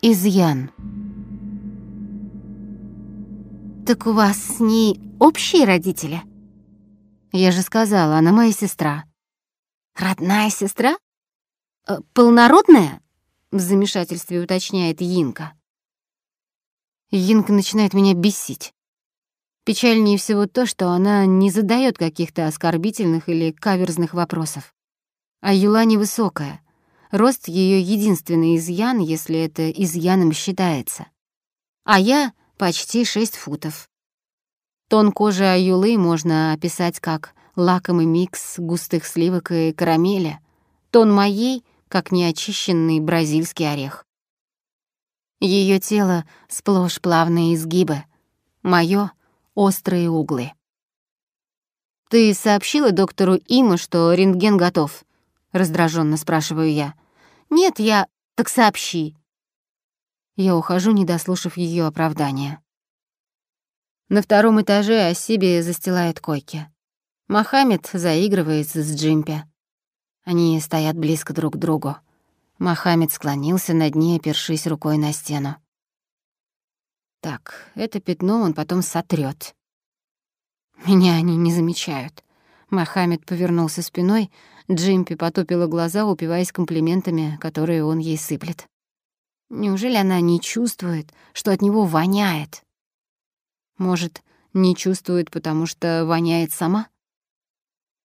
Изъян. «Так у вас с ней общие родители?» «Я же сказала, она моя сестра». «Родная сестра? Э, полнородная?» — в замешательстве уточняет Йинка. Йинка начинает меня бесить. Печальнее всего то, что она не задает каких-то оскорбительных или каверзных вопросов. А Юла невысокая. Рост ее единственный изъян, если это изъяном считается. А я почти 6 футов. Тон кожи Аюлы можно описать как лакомый микс густых сливок и карамели. Тон моей — как неочищенный бразильский орех. Ее тело — сплошь плавные изгибы. Моё острые углы. «Ты сообщила доктору Има, что рентген готов?» — раздраженно спрашиваю я. «Нет, я... Так сообщи». Я ухожу, не дослушав ее оправдания. На втором этаже Асиби застилает койки. Мохаммед заигрывается с Джимпи. Они стоят близко друг к другу. Мохаммед склонился над ней, опершись рукой на стену. Так, это пятно он потом сотрёт. Меня они не замечают. Мохаммед повернулся спиной, Джимпи потупила глаза, упиваясь комплиментами, которые он ей сыплет. Неужели она не чувствует, что от него воняет? Может, не чувствует, потому что воняет сама?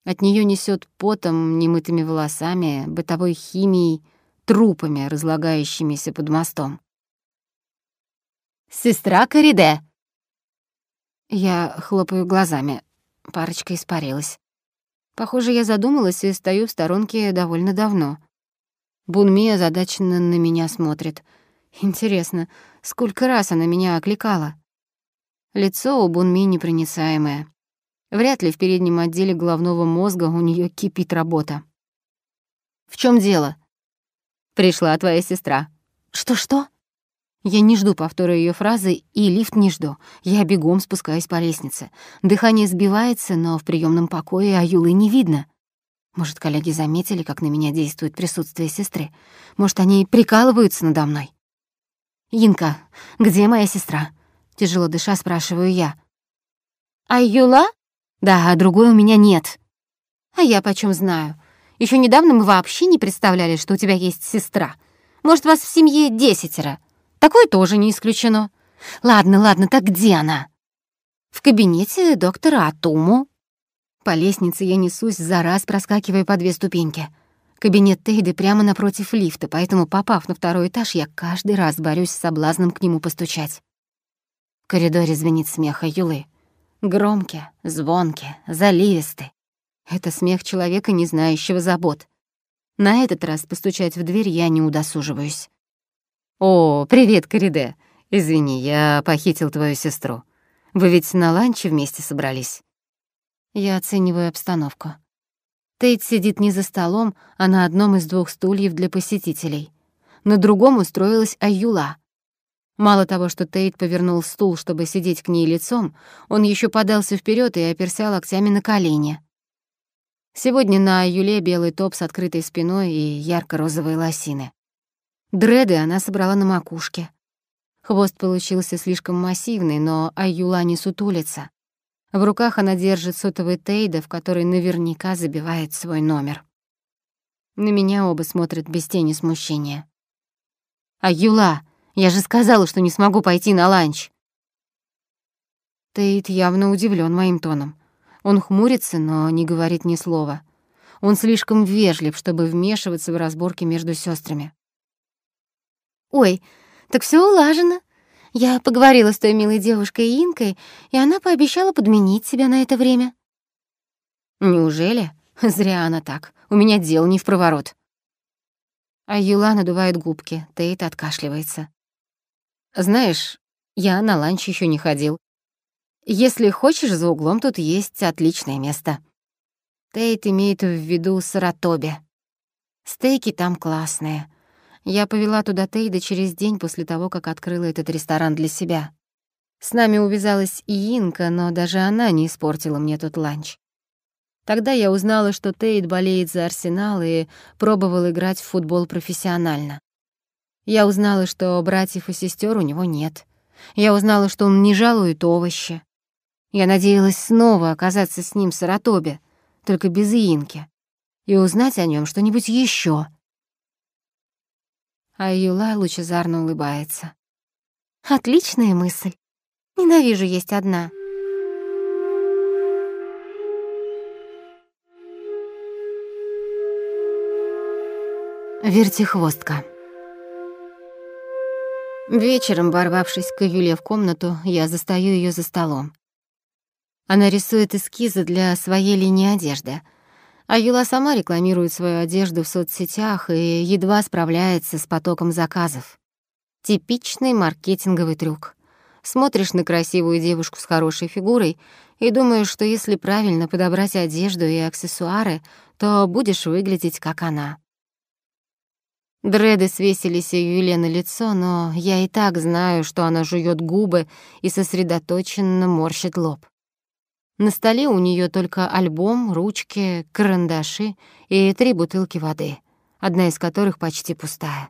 От нее несет потом, немытыми волосами, бытовой химией, трупами, разлагающимися под мостом. Сестра Кориде!» Я хлопаю глазами. Парочка испарилась. Похоже, я задумалась и стою в сторонке довольно давно. Бунми озадаченно на меня смотрит. Интересно, сколько раз она меня окликала? Лицо у Бунми непроницаемое. Вряд ли в переднем отделе головного мозга у нее кипит работа. «В чем дело?» «Пришла твоя сестра». «Что-что?» Я не жду повтора ее фразы, и лифт не жду. Я бегом спускаюсь по лестнице. Дыхание сбивается, но в приемном покое Аюлы не видно. Может, коллеги заметили, как на меня действует присутствие сестры? Может, они прикалываются надо мной? «Инка, где моя сестра?» Тяжело дыша, спрашиваю я. «Аюла?» «Да, а другой у меня нет». «А я почем знаю? Еще недавно мы вообще не представляли, что у тебя есть сестра. Может, вас в семье десятеро?» Такое тоже не исключено. Ладно, ладно, так где она? В кабинете доктора Атуму. По лестнице я несусь, за раз проскакивая по две ступеньки. Кабинет Тейды прямо напротив лифта, поэтому, попав на второй этаж, я каждый раз борюсь с соблазном к нему постучать. В коридоре звенит смех Юлы. Громкий, звонкий, заливистый. Это смех человека, не знающего забот. На этот раз постучать в дверь я не удосуживаюсь. «О, привет, Кориде. Извини, я похитил твою сестру. Вы ведь на ланче вместе собрались?» Я оцениваю обстановку. Тейт сидит не за столом, а на одном из двух стульев для посетителей. На другом устроилась Аюла. Мало того, что Тейт повернул стул, чтобы сидеть к ней лицом, он еще подался вперед и оперся локтями на колени. Сегодня на Аюле белый топ с открытой спиной и ярко-розовые лосины. Дреды она собрала на макушке. Хвост получился слишком массивный, но Аюла не сутулится. В руках она держит сотовый Тейда, в который наверняка забивает свой номер. На меня оба смотрят без тени смущения. «Аюла, я же сказала, что не смогу пойти на ланч!» Тейд явно удивлен моим тоном. Он хмурится, но не говорит ни слова. Он слишком вежлив, чтобы вмешиваться в разборки между сестрами. «Ой, так все улажено. Я поговорила с той милой девушкой Инкой, и она пообещала подменить себя на это время». «Неужели? Зря она так. У меня дел не в проворот». А Юла надувает губки, Тейт откашливается. «Знаешь, я на ланч еще не ходил. Если хочешь, за углом тут есть отличное место». Тейт имеет в виду Саратобе. Стейки там классные. Я повела туда Тейда через день после того, как открыла этот ресторан для себя. С нами увязалась и Инка, но даже она не испортила мне тот ланч. Тогда я узнала, что Тейд болеет за Арсенал и пробовал играть в футбол профессионально. Я узнала, что братьев и сестер у него нет. Я узнала, что он не жалует овощи. Я надеялась снова оказаться с ним в Саратобе, только без Иинки, и узнать о нем что-нибудь еще. А Юла лучезарно улыбается. «Отличная мысль. Ненавижу есть одна». Вертихвостка. Вечером, ворвавшись к Юле в комнату, я застаю ее за столом. Она рисует эскизы для своей линии одежды. А Юла сама рекламирует свою одежду в соцсетях и едва справляется с потоком заказов. Типичный маркетинговый трюк. Смотришь на красивую девушку с хорошей фигурой и думаешь, что если правильно подобрать одежду и аксессуары, то будешь выглядеть как она. Дреды свесились Юле на лицо, но я и так знаю, что она жует губы и сосредоточенно морщит лоб. На столе у нее только альбом, ручки, карандаши и три бутылки воды, одна из которых почти пустая.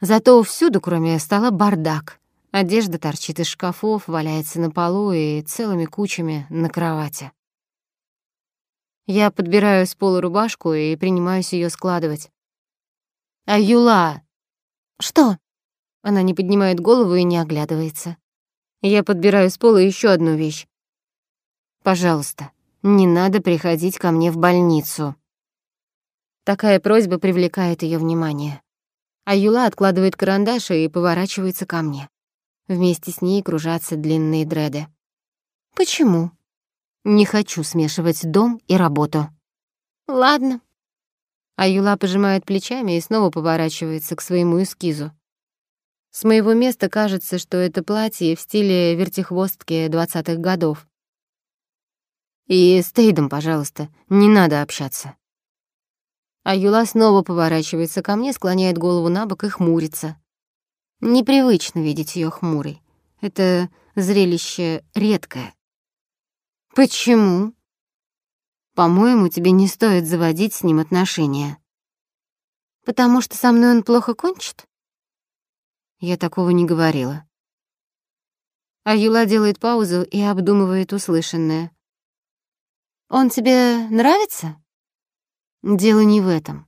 Зато всюду, кроме стола, бардак. Одежда торчит из шкафов, валяется на полу и целыми кучами на кровати. Я подбираю с пола рубашку и принимаюсь ее складывать. «А Юла?» «Что?» Она не поднимает голову и не оглядывается. Я подбираю с пола еще одну вещь. Пожалуйста, не надо приходить ко мне в больницу. Такая просьба привлекает ее внимание. А Юла откладывает карандаш и поворачивается ко мне. Вместе с ней кружатся длинные дреды. Почему? Не хочу смешивать дом и работу. Ладно. А Юла пожимает плечами и снова поворачивается к своему эскизу. С моего места кажется, что это платье в стиле вертихвостки двадцатых годов. И с Тейдом, пожалуйста, не надо общаться. А Юла снова поворачивается ко мне, склоняет голову на бок и хмурится. Непривычно видеть ее хмурой. Это зрелище редкое. Почему? По-моему, тебе не стоит заводить с ним отношения. Потому что со мной он плохо кончит? Я такого не говорила. А Юла делает паузу и обдумывает услышанное. Он тебе нравится? Дело не в этом.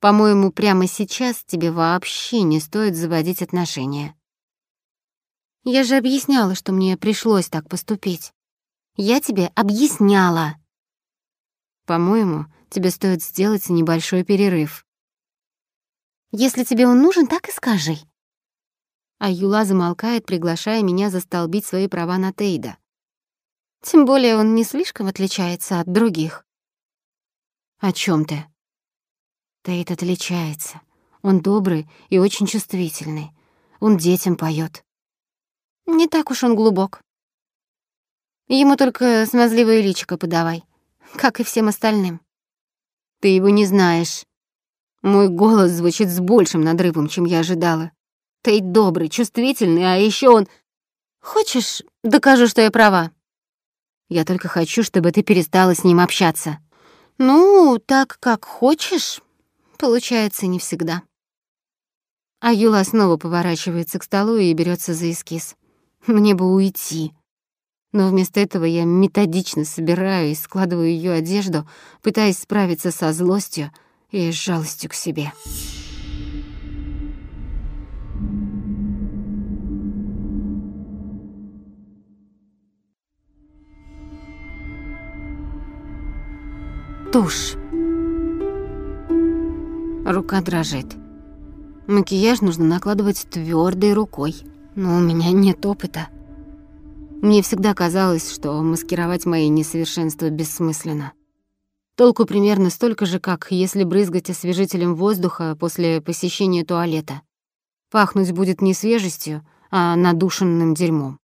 По-моему, прямо сейчас тебе вообще не стоит заводить отношения. Я же объясняла, что мне пришлось так поступить. Я тебе объясняла. По-моему, тебе стоит сделать небольшой перерыв. Если тебе он нужен, так и скажи. А Юла замолкает, приглашая меня застолбить свои права на Тейда. Тем более он не слишком отличается от других. О чем ты? Тейт отличается. Он добрый и очень чувствительный. Он детям поет. Не так уж он глубок. Ему только смазливое личико подавай, как и всем остальным. Ты его не знаешь. Мой голос звучит с большим надрывом, чем я ожидала. Тейт добрый, чувствительный, а еще он... Хочешь, докажу, что я права? Я только хочу, чтобы ты перестала с ним общаться. Ну, так как хочешь, получается не всегда. А Юла снова поворачивается к столу и берется за эскиз. Мне бы уйти. Но вместо этого я методично собираю и складываю ее одежду, пытаясь справиться со злостью и жалостью к себе. Тушь. Рука дрожит. Макияж нужно накладывать твердой рукой, но у меня нет опыта. Мне всегда казалось, что маскировать мои несовершенства бессмысленно. Толку примерно столько же, как если брызгать освежителем воздуха после посещения туалета. Пахнуть будет не свежестью, а надушенным дерьмом.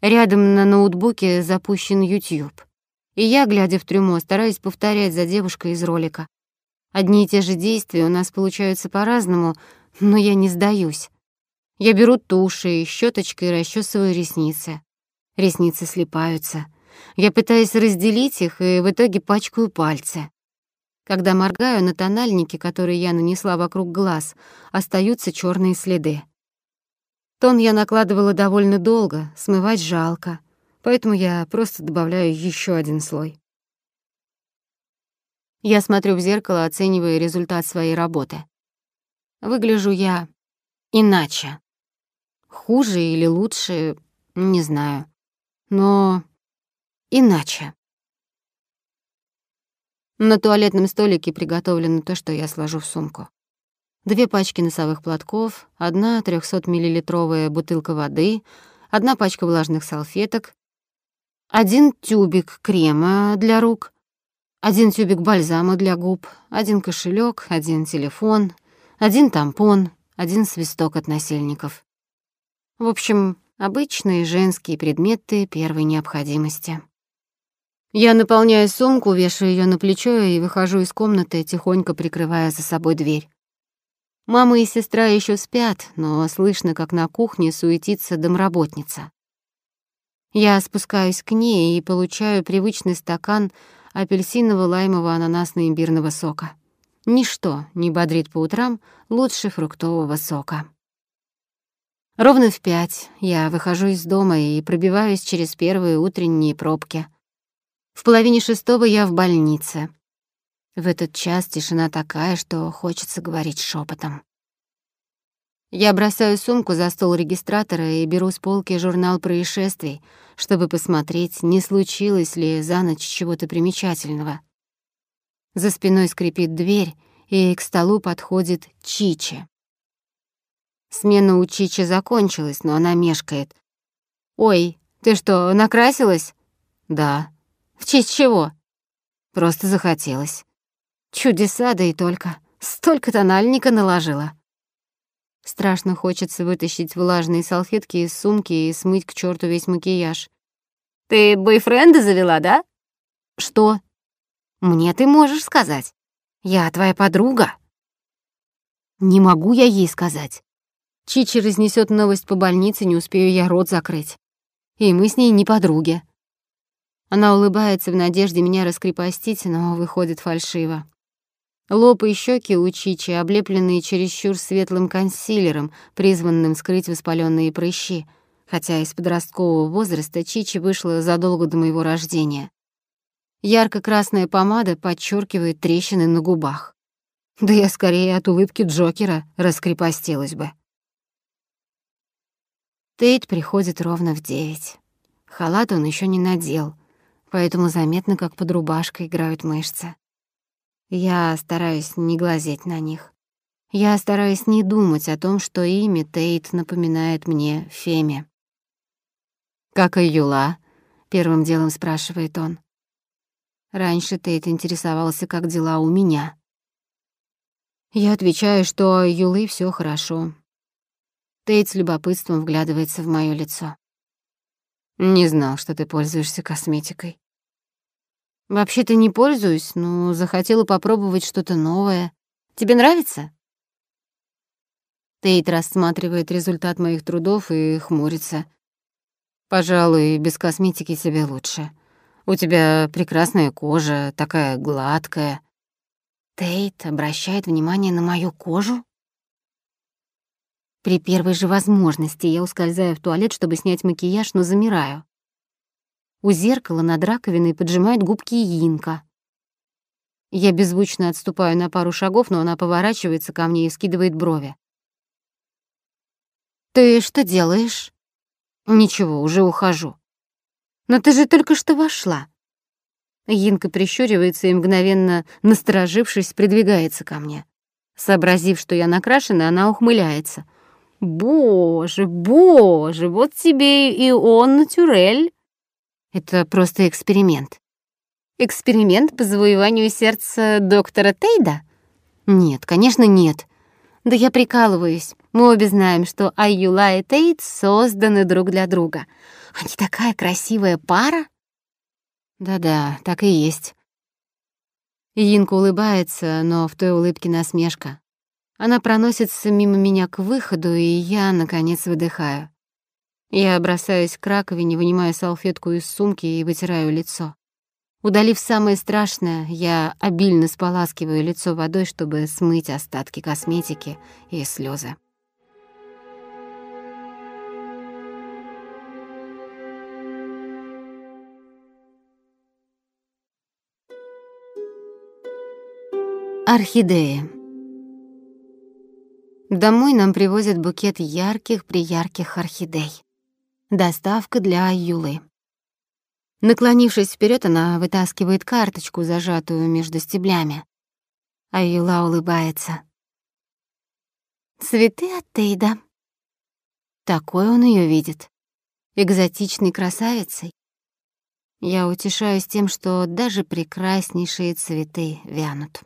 Рядом на ноутбуке запущен YouTube. И я, глядя в трюмо, стараюсь повторять за девушкой из ролика. Одни и те же действия у нас получаются по-разному, но я не сдаюсь. Я беру туши и щёточкой расчесываю ресницы. Ресницы слипаются. Я пытаюсь разделить их и в итоге пачкаю пальцы. Когда моргаю на тональнике, который я нанесла вокруг глаз, остаются черные следы. Тон я накладывала довольно долго, смывать жалко, поэтому я просто добавляю еще один слой. Я смотрю в зеркало, оценивая результат своей работы. Выгляжу я иначе. Хуже или лучше, не знаю. Но иначе. На туалетном столике приготовлено то, что я сложу в сумку. Две пачки носовых платков, одна 300-миллилитровая бутылка воды, одна пачка влажных салфеток, один тюбик крема для рук, один тюбик бальзама для губ, один кошелек, один телефон, один тампон, один свисток от насельников. В общем, обычные женские предметы первой необходимости. Я наполняю сумку, вешаю ее на плечо и выхожу из комнаты, тихонько прикрывая за собой дверь. Мама и сестра еще спят, но слышно, как на кухне суетится домработница. Я спускаюсь к ней и получаю привычный стакан апельсиново-лаймово-ананасно-имбирного сока. Ничто не бодрит по утрам лучше фруктового сока. Ровно в пять я выхожу из дома и пробиваюсь через первые утренние пробки. В половине шестого я в больнице. В этот час тишина такая, что хочется говорить шепотом. Я бросаю сумку за стол регистратора и беру с полки журнал происшествий, чтобы посмотреть, не случилось ли за ночь чего-то примечательного. За спиной скрипит дверь, и к столу подходит Чичи. Смена у Чичи закончилась, но она мешкает. «Ой, ты что, накрасилась?» «Да». «В честь чего?» «Просто захотелось». Чудеса, да и только. Столько тональника наложила. Страшно хочется вытащить влажные салфетки из сумки и смыть к черту весь макияж. «Ты бойфренда завела, да?» «Что?» «Мне ты можешь сказать. Я твоя подруга». «Не могу я ей сказать. Чичи разнесет новость по больнице, не успею я рот закрыть. И мы с ней не подруги». Она улыбается в надежде меня раскрепостить, но выходит фальшиво. Лоб и щеки у Чичи, облепленные чересчур светлым консилером, призванным скрыть воспаленные прыщи, хотя из подросткового возраста Чичи вышла задолго до моего рождения. Ярко-красная помада подчеркивает трещины на губах. Да я скорее от улыбки Джокера раскрепостилась бы. Тейт приходит ровно в девять. Халат он еще не надел, поэтому заметно, как под рубашкой играют мышцы. Я стараюсь не глазеть на них. Я стараюсь не думать о том, что имя Тейт напоминает мне Феме. «Как и Юла?» — первым делом спрашивает он. Раньше Тейт интересовался, как дела у меня. Я отвечаю, что Юлы все хорошо. Тейт с любопытством вглядывается в моё лицо. «Не знал, что ты пользуешься косметикой». Вообще-то не пользуюсь, но захотела попробовать что-то новое. Тебе нравится? Тейт рассматривает результат моих трудов и хмурится. Пожалуй, без косметики тебе лучше. У тебя прекрасная кожа, такая гладкая. Тейт обращает внимание на мою кожу? При первой же возможности я ускользаю в туалет, чтобы снять макияж, но замираю. У зеркала над раковиной поджимает губки Инка. Я беззвучно отступаю на пару шагов, но она поворачивается ко мне и скидывает брови. «Ты что делаешь?» «Ничего, уже ухожу». «Но ты же только что вошла». Инка прищуривается и, мгновенно насторожившись, придвигается ко мне. Сообразив, что я накрашена, она ухмыляется. «Боже, боже, вот тебе и он натюрель!» Это просто эксперимент. Эксперимент по завоеванию сердца доктора Тейда? Нет, конечно, нет. Да я прикалываюсь. Мы обе знаем, что Аюла и Тейд созданы друг для друга. Они такая красивая пара. Да-да, так и есть. Инка улыбается, но в той улыбке насмешка. Она проносится мимо меня к выходу, и я, наконец, выдыхаю. Я бросаюсь к раковине, вынимаю салфетку из сумки и вытираю лицо. Удалив самое страшное, я обильно споласкиваю лицо водой, чтобы смыть остатки косметики и слезы. Орхидеи. Домой нам привозят букет ярких-приярких орхидей. Доставка для Юлы. Наклонившись вперед, она вытаскивает карточку, зажатую между стеблями. А Юла улыбается. «Цветы от Тейда». Такой он ее видит. Экзотичной красавицей. Я утешаюсь тем, что даже прекраснейшие цветы вянут.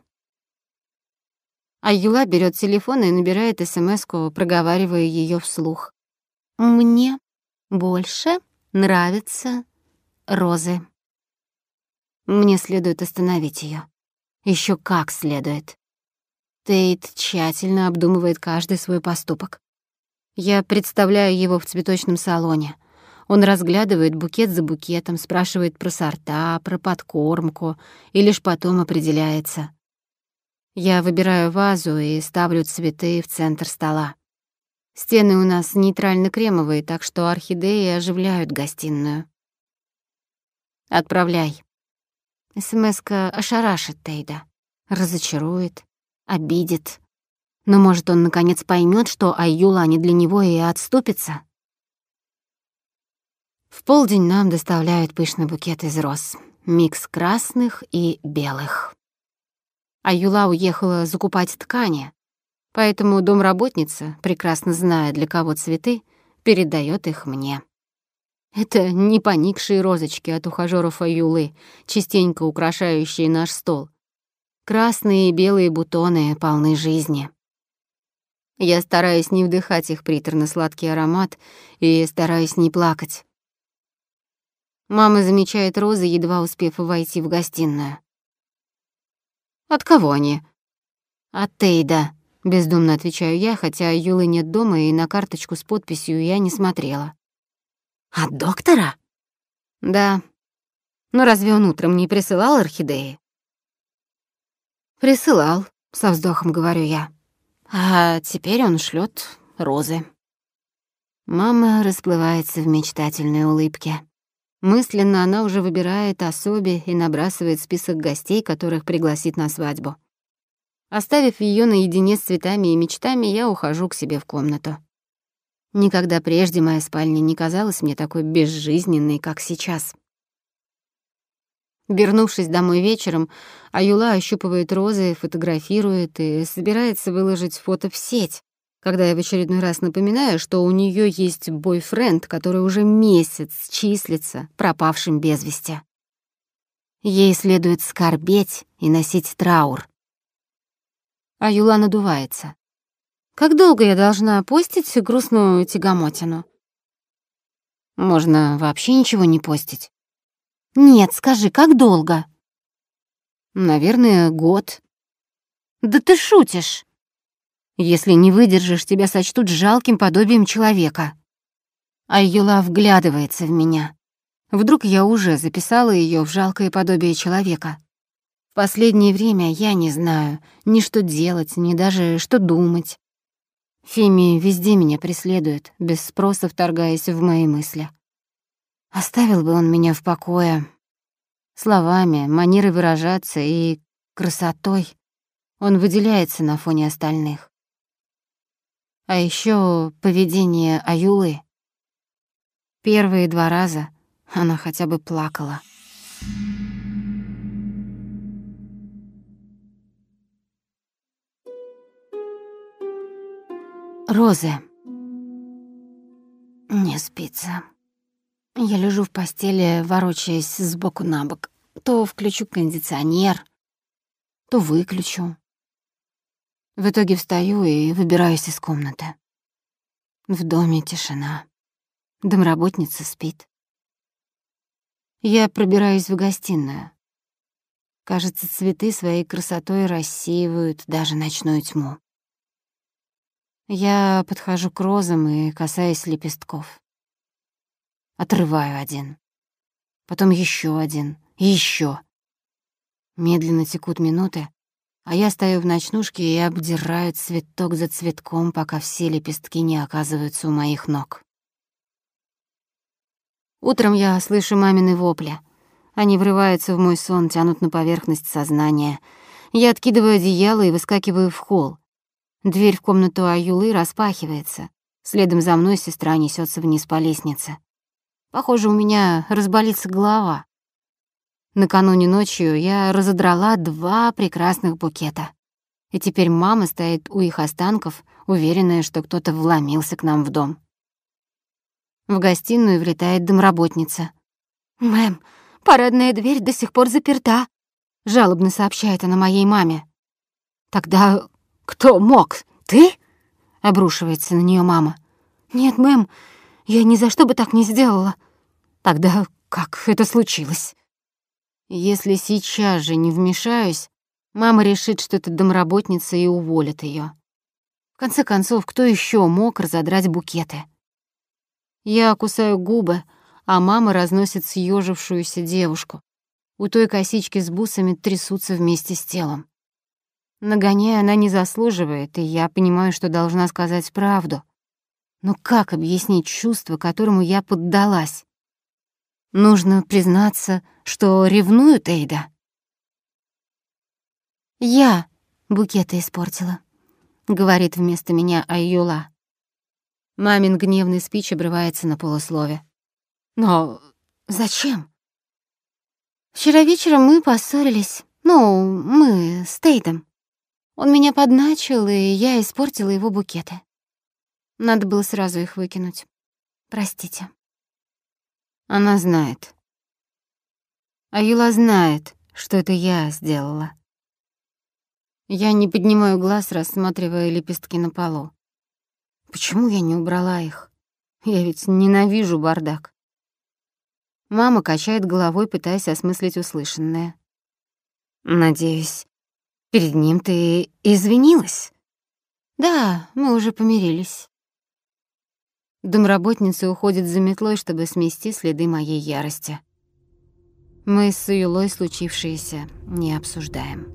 А Юла берет телефон и набирает СМС-ку, проговаривая ее вслух. «Мне больше нравятся розы». Мне следует остановить ее. Еще как следует. Тейт тщательно обдумывает каждый свой поступок. Я представляю его в цветочном салоне. Он разглядывает букет за букетом, спрашивает про сорта, про подкормку и лишь потом определяется. Я выбираю вазу и ставлю цветы в центр стола. Стены у нас нейтрально-кремовые, так что орхидеи оживляют гостиную. «Отправляй». СМС-ка ошарашит Тейда, разочарует, обидит. Но, может, он наконец поймет, что Айюла не для него и отступится? В полдень нам доставляют пышный букет из роз, микс красных и белых а Юла уехала закупать ткани, поэтому домработница, прекрасно зная, для кого цветы, передает их мне. Это не поникшие розочки от ухажёров Аюлы, частенько украшающие наш стол. Красные и белые бутоны полны жизни. Я стараюсь не вдыхать их приторно-сладкий аромат и стараюсь не плакать. Мама замечает розы, едва успев войти в гостиную. От кого они?» «От Тейда», — бездумно отвечаю я, хотя Юлы нет дома, и на карточку с подписью я не смотрела. «От доктора?» «Да. Но разве он утром не присылал орхидеи?» «Присылал», — со вздохом говорю я. «А теперь он шлет розы». Мама расплывается в мечтательной улыбке. Мысленно она уже выбирает особе и набрасывает список гостей, которых пригласит на свадьбу. Оставив ее наедине с цветами и мечтами, я ухожу к себе в комнату. Никогда прежде моя спальня не казалась мне такой безжизненной, как сейчас. Вернувшись домой вечером, Аюла ощупывает розы, фотографирует и собирается выложить фото в сеть, когда я в очередной раз напоминаю, что у нее есть бойфренд, который уже месяц числится пропавшим без вести. Ей следует скорбеть и носить траур. А Юла надувается. Как долго я должна постить грустную тягомотину? Можно вообще ничего не постить. Нет, скажи, как долго? Наверное, год. Да ты шутишь. Если не выдержишь, тебя сочтут жалким подобием человека. А Юла вглядывается в меня. Вдруг я уже записала ее в жалкое подобие человека. В последнее время я не знаю ни что делать, ни даже что думать. Феми везде меня преследует, без спроса вторгаясь в мои мысли. Оставил бы он меня в покое. Словами, манерой выражаться и красотой он выделяется на фоне остальных. А еще поведение Аюлы. Первые два раза она хотя бы плакала. Розы. Не спится. Я лежу в постели, ворочаясь сбоку на бок. То включу кондиционер, то выключу. В итоге встаю и выбираюсь из комнаты. В доме тишина. Домработница спит. Я пробираюсь в гостиную. Кажется, цветы своей красотой рассеивают даже ночную тьму. Я подхожу к розам и касаюсь лепестков. Отрываю один. Потом еще один. Еще. Медленно текут минуты, а я стою в ночнушке и обдираю цветок за цветком, пока все лепестки не оказываются у моих ног. Утром я слышу мамины вопли. Они врываются в мой сон, тянут на поверхность сознания. Я откидываю одеяло и выскакиваю в холл. Дверь в комнату Аюлы распахивается. Следом за мной сестра несется вниз по лестнице. Похоже, у меня разболится голова. Накануне ночью я разодрала два прекрасных букета. И теперь мама стоит у их останков, уверенная, что кто-то вломился к нам в дом. В гостиную влетает домработница. «Мэм, парадная дверь до сих пор заперта», — жалобно сообщает она моей маме. «Тогда кто мог? Ты?» — обрушивается на нее мама. «Нет, мэм, я ни за что бы так не сделала». «Тогда как это случилось?» Если сейчас же не вмешаюсь, мама решит, что это домработница и уволит ее. В конце концов, кто еще мог разодрать букеты? Я кусаю губы, а мама разносит съежившуюся девушку. У той косички с бусами трясутся вместе с телом. Нагоняя она не заслуживает, и я понимаю, что должна сказать правду. Но как объяснить чувство, которому я поддалась? Нужно признаться, что ревную Тейда. «Я букеты испортила», — говорит вместо меня Айюла. Мамин гневный спич обрывается на полуслове. «Но зачем?» «Вчера вечером мы поссорились. Ну, мы с Тейдом. Он меня подначил, и я испортила его букеты. Надо было сразу их выкинуть. Простите». Она знает. А Юла знает, что это я сделала. Я не поднимаю глаз, рассматривая лепестки на полу. Почему я не убрала их? Я ведь ненавижу бардак. Мама качает головой, пытаясь осмыслить услышанное. Надеюсь, перед ним ты извинилась? Да, мы уже помирились. Домработница уходит за метлой, чтобы смести следы моей ярости. Мы с Юлой случившееся не обсуждаем.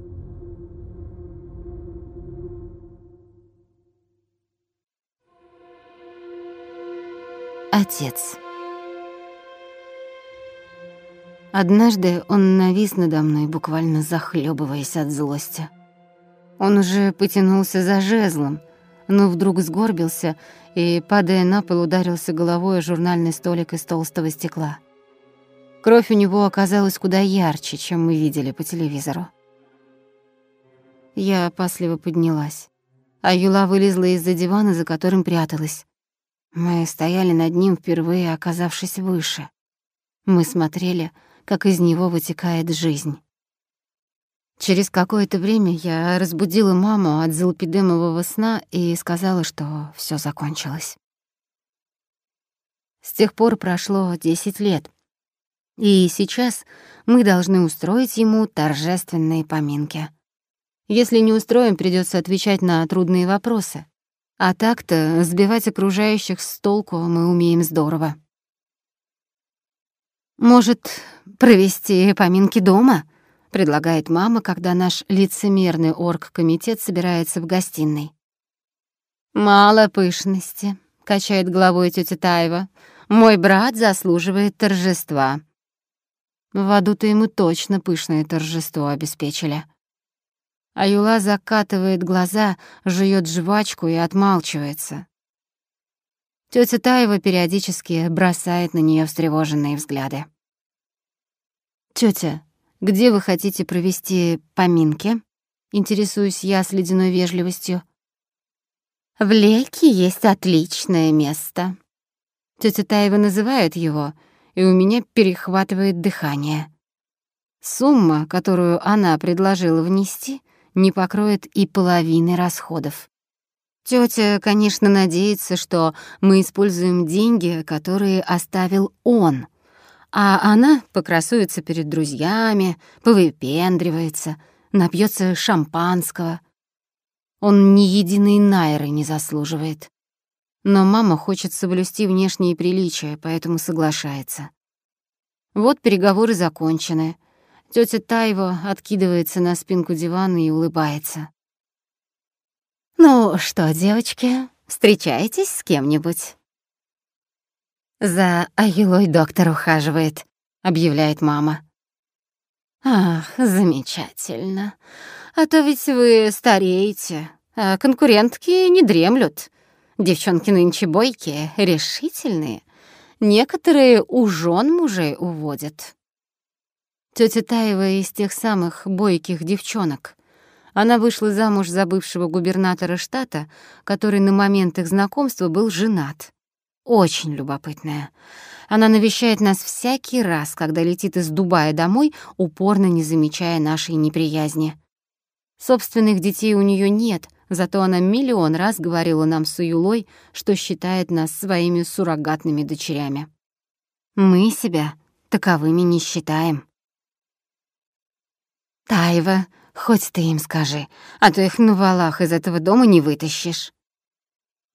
Отец. Однажды он навис надо мной, буквально захлебываясь от злости. Он уже потянулся за жезлом, но вдруг сгорбился и, падая на пол, ударился головой о журнальный столик из толстого стекла. Кровь у него оказалась куда ярче, чем мы видели по телевизору. Я опасливо поднялась, а Юла вылезла из-за дивана, за которым пряталась. Мы стояли над ним, впервые оказавшись выше. Мы смотрели, как из него вытекает жизнь. Через какое-то время я разбудила маму от залпидемового сна и сказала, что все закончилось. С тех пор прошло 10 лет, и сейчас мы должны устроить ему торжественные поминки. Если не устроим, придется отвечать на трудные вопросы. А так-то сбивать окружающих с толку мы умеем здорово. Может, провести поминки дома? — предлагает мама, когда наш лицемерный оргкомитет собирается в гостиной. «Мало пышности», — качает головой тетя Таева. «Мой брат заслуживает торжества». В аду-то ему точно пышное торжество обеспечили. Аюла закатывает глаза, жует жвачку и отмалчивается. Тётя Таева периодически бросает на нее встревоженные взгляды. «Тётя, где вы хотите провести поминки?» Интересуюсь я с ледяной вежливостью. «В Леке есть отличное место». Тётя Таева называет его, и у меня перехватывает дыхание. Сумма, которую она предложила внести, не покроет и половины расходов. Тётя, конечно, надеется, что мы используем деньги, которые оставил он — а она покрасуется перед друзьями, повыпендривается, напьется шампанского. Он ни единой найры не заслуживает. Но мама хочет соблюсти внешние приличия, поэтому соглашается. Вот переговоры закончены. Тётя Тайво откидывается на спинку дивана и улыбается. «Ну что, девочки, встречаетесь с кем-нибудь?» «За Аюлой доктор ухаживает», — объявляет мама. «Ах, замечательно. А то ведь вы стареете, а конкурентки не дремлют. Девчонки нынче бойкие, решительные. Некоторые у жен мужей уводят». Тётя Таева из тех самых бойких девчонок. Она вышла замуж за бывшего губернатора штата, который на момент их знакомства был женат. Очень любопытная. Она навещает нас всякий раз, когда летит из Дубая домой, упорно не замечая нашей неприязни. Собственных детей у нее нет, зато она миллион раз говорила нам с Уюлой, что считает нас своими суррогатными дочерями. Мы себя таковыми не считаем. Таева, хоть ты им скажи, а то их на валах из этого дома не вытащишь.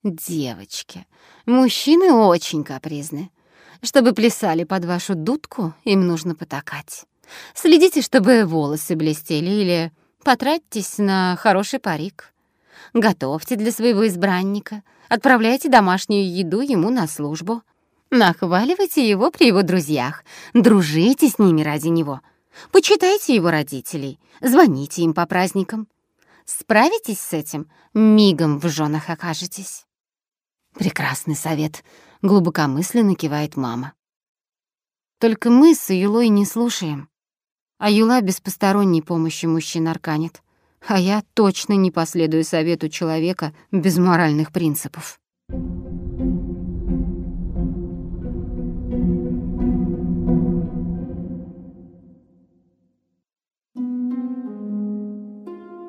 Девочки, мужчины очень капризны. Чтобы плясали под вашу дудку, им нужно потакать. Следите, чтобы волосы блестели или потратьтесь на хороший парик. Готовьте для своего избранника, отправляйте домашнюю еду ему на службу. Нахваливайте его при его друзьях, дружите с ними ради него. Почитайте его родителей, звоните им по праздникам. Справитесь с этим, мигом в женах окажетесь. Прекрасный совет, глубокомысленно кивает мама. Только мы с Юлой не слушаем. А Юла без посторонней помощи мужчин арканит. А я точно не последую совету человека без моральных принципов.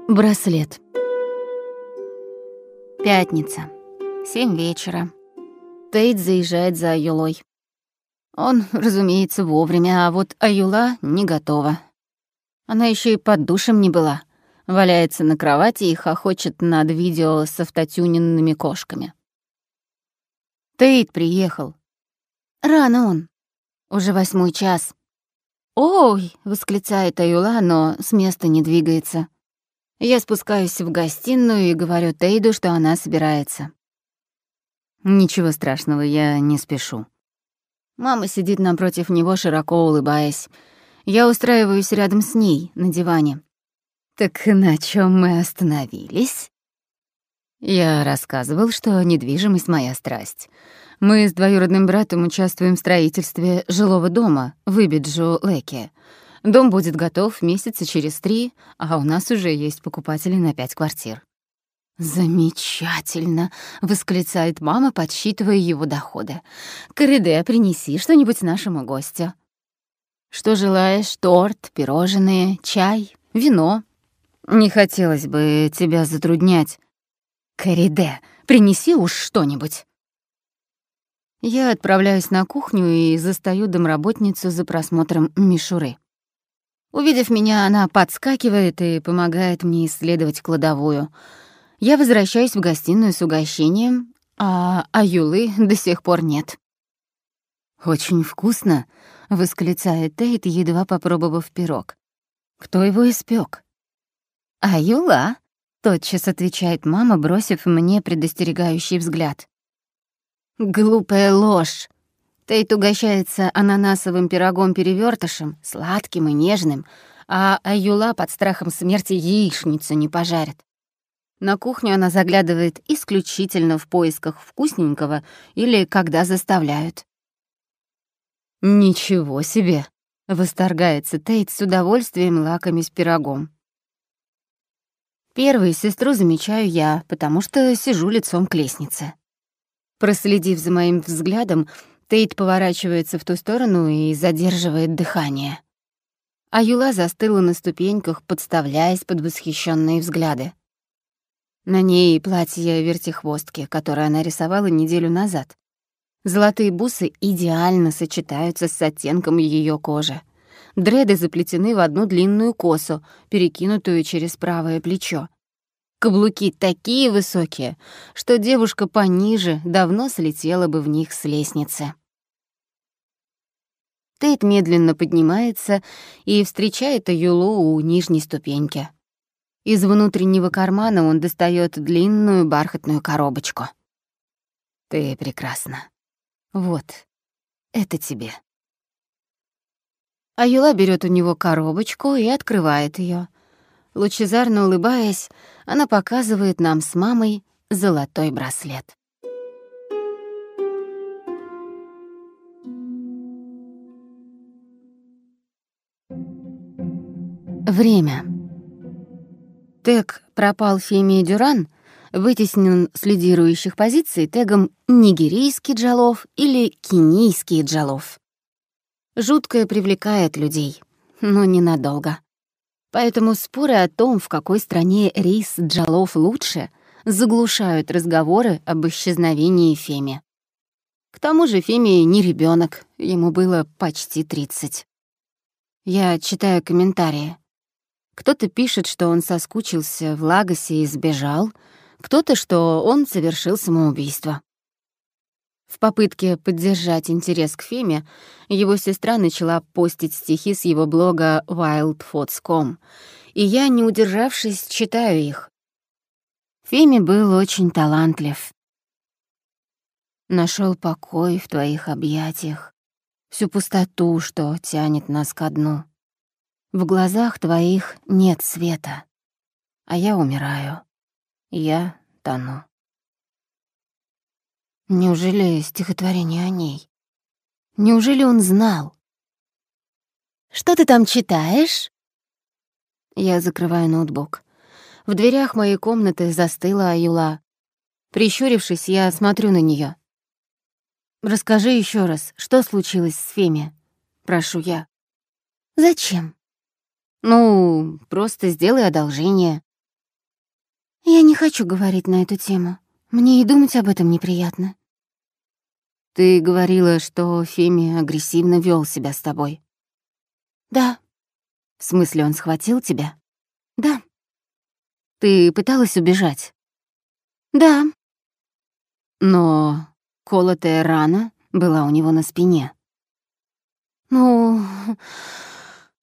Браслет. Пятница. Семь вечера. Тейт заезжает за Аюлой. Он, разумеется, вовремя, а вот Аюла не готова. Она еще и под душем не была. Валяется на кровати и хохочет над видео с автотюненными кошками. Тейт приехал. Рано он. Уже восьмой час. «Ой!» — восклицает Аюла, но с места не двигается. Я спускаюсь в гостиную и говорю Тейду, что она собирается. Ничего страшного, я не спешу. Мама сидит напротив него, широко улыбаясь. Я устраиваюсь рядом с ней, на диване. «Так на чем мы остановились?» Я рассказывал, что недвижимость — моя страсть. Мы с двоюродным братом участвуем в строительстве жилого дома в Ибиджу Леке. Дом будет готов месяца через три, а у нас уже есть покупатели на пять квартир. «Замечательно!» — восклицает мама, подсчитывая его доходы. «Кориде, принеси что-нибудь нашему гостю». «Что желаешь? Торт, пирожные, чай, вино?» «Не хотелось бы тебя затруднять». «Кориде, принеси уж что-нибудь». Я отправляюсь на кухню и застаю домработницу за просмотром мишуры. Увидев меня, она подскакивает и помогает мне исследовать кладовую — я возвращаюсь в гостиную с угощением, а Аюлы до сих пор нет. «Очень вкусно», — восклицает Тейт, едва попробовав пирог. «Кто его испек? «Аюла», — тотчас отвечает мама, бросив мне предостерегающий взгляд. «Глупая ложь!» Тейт угощается ананасовым пирогом-перевертышем, сладким и нежным, а Аюла под страхом смерти яичницу не пожарит. На кухню она заглядывает исключительно в поисках вкусненького или когда заставляют. «Ничего себе!» — восторгается Тейт с удовольствием лакомясь пирогом. Первую сестру замечаю я, потому что сижу лицом к лестнице. Проследив за моим взглядом, Тейт поворачивается в ту сторону и задерживает дыхание. А Юла застыла на ступеньках, подставляясь под восхищенные взгляды. На ней платье вертихвостки, которое она рисовала неделю назад. Золотые бусы идеально сочетаются с оттенком ее кожи. Дреды заплетены в одну длинную косу, перекинутую через правое плечо. Каблуки такие высокие, что девушка пониже давно слетела бы в них с лестницы. Тейт медленно поднимается и встречает Аюлу у нижней ступеньки. Из внутреннего кармана он достает длинную бархатную коробочку. «Ты прекрасна. Вот, это тебе». Аюла берет у него коробочку и открывает ее. Лучезарно улыбаясь, она показывает нам с мамой золотой браслет. Время. Тег «Пропал Фемия Дюран» вытеснен с лидирующих позиций тегом «Нигерийский джалов» или «Кенийский джалов». Жуткое привлекает людей, но ненадолго. Поэтому споры о том, в какой стране рейс джалов лучше, заглушают разговоры об исчезновении Феми. К тому же Феми не ребенок, ему было почти 30. Я читаю комментарии. Кто-то пишет, что он соскучился в Лагосе и сбежал, кто-то, что он совершил самоубийство. В попытке поддержать интерес к Феме, его сестра начала постить стихи с его блога wildfots.com, и я, не удержавшись, читаю их. Феме был очень талантлив. Нашел покой в твоих объятиях, всю пустоту, что тянет нас ко дну. В глазах твоих нет света, а я умираю. Я тону. Неужели стихотворение о ней? Неужели он знал? «Что ты там читаешь?» Я закрываю ноутбук. В дверях моей комнаты застыла Аюла. Прищурившись, я смотрю на нее. «Расскажи еще раз, что случилось с Феми?» — прошу я. «Зачем?» Ну, просто сделай одолжение. Я не хочу говорить на эту тему. Мне и думать об этом неприятно. Ты говорила, что Феми агрессивно вел себя с тобой. Да. В смысле, он схватил тебя? Да. Ты пыталась убежать? Да. Но колотая рана была у него на спине. Ну,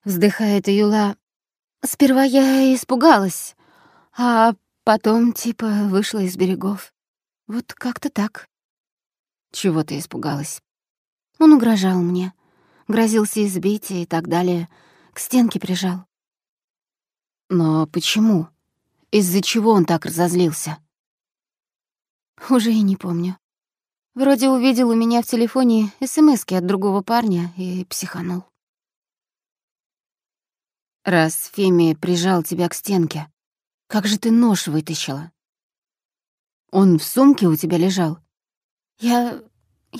Вздыхает Юла. Сперва я испугалась, а потом типа вышла из берегов. Вот как-то так. Чего ты испугалась? Он угрожал мне, грозился избить и так далее, к стенке прижал. Но почему? Из-за чего он так разозлился? Уже и не помню. Вроде увидел у меня в телефоне СМСки от другого парня и психанул. Раз Феми прижал тебя к стенке, как же ты нож вытащила? Он в сумке у тебя лежал? Я...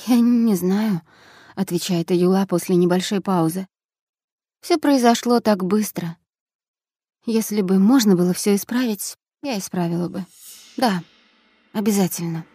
я не знаю, отвечает Аюла после небольшой паузы. Все произошло так быстро. Если бы можно было все исправить, я исправила бы. Да, обязательно.